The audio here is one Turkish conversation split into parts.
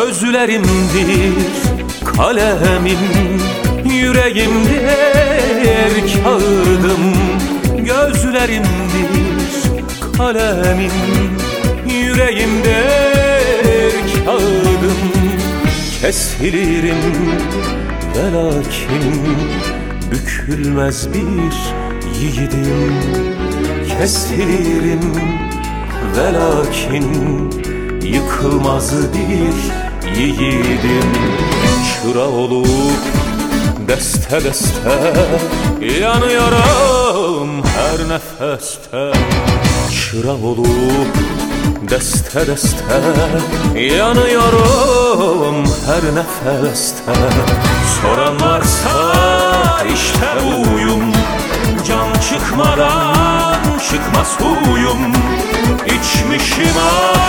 Gözlerimdir kalemim Yüreğimdir kağıdım. Gözlerimdir kalemim Yüreğimdir kağıdım. Kesilirim ve lakin Bükülmez bir yiğidim. Kesilirim ve lakin Yıkılmaz bir yiğidim Çıra olup deste deste Yanıyorum her nefeste. Çıra olup deste deste Yanıyorum her nefeste. Soran varsa işte uyum Can çıkmadan çıkmaz huyum. İçmişim aşk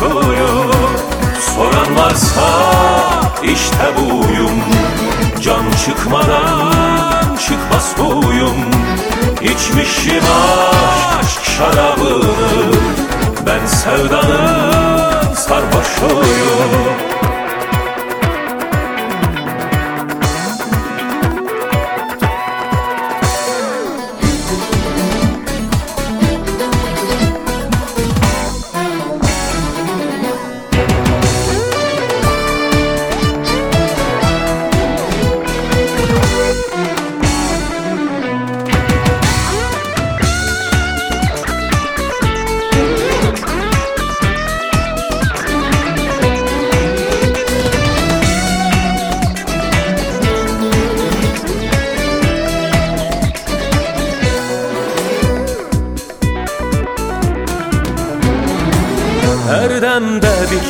sarhoşuyum Soran varsa işte buyum. Can çıkmadan çıkmaz huyum. İçmişim aşk şarabını Ben sevdanın sarhoşuyum Her demde bir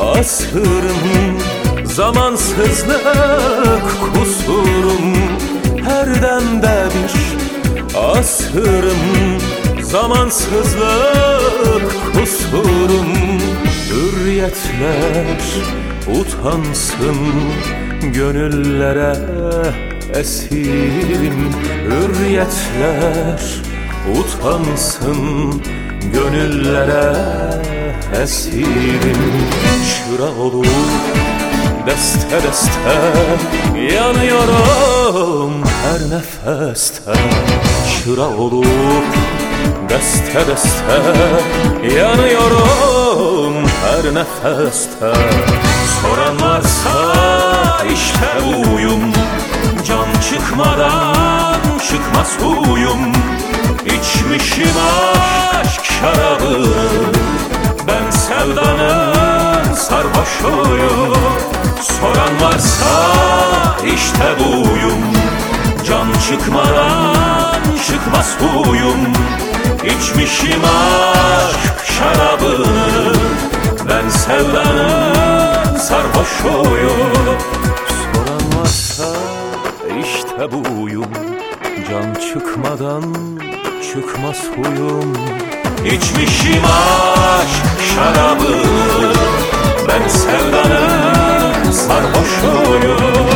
asırım Zamansızlık kusurum. Her demde bir asırım Zamansızlık kusurum. Hürriyetler utansın Gönüllere esirim. Hürriyetler utansın Gönüllere esirim. Çıra olup deste deste Yanıyorum her nefeste. Çıra olup deste deste Yanıyorum her nefeste. Soran varsa işte uyum Can çıkmadan çıkmaz huyum. İçmişim aşk şarabı sevdanın sarhoşuyum. Soran varsa işte buyum. Can çıkmadan çıkmaz huyum. İçmişim aşk şarabını Ben sevdanın sarhoşuyum. Soran varsa işte buyum. Can çıkmadan çıkmaz huyum İçmişim aşk şarabı. Ben sevdanın sarhoşuyum